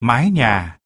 mái nhà.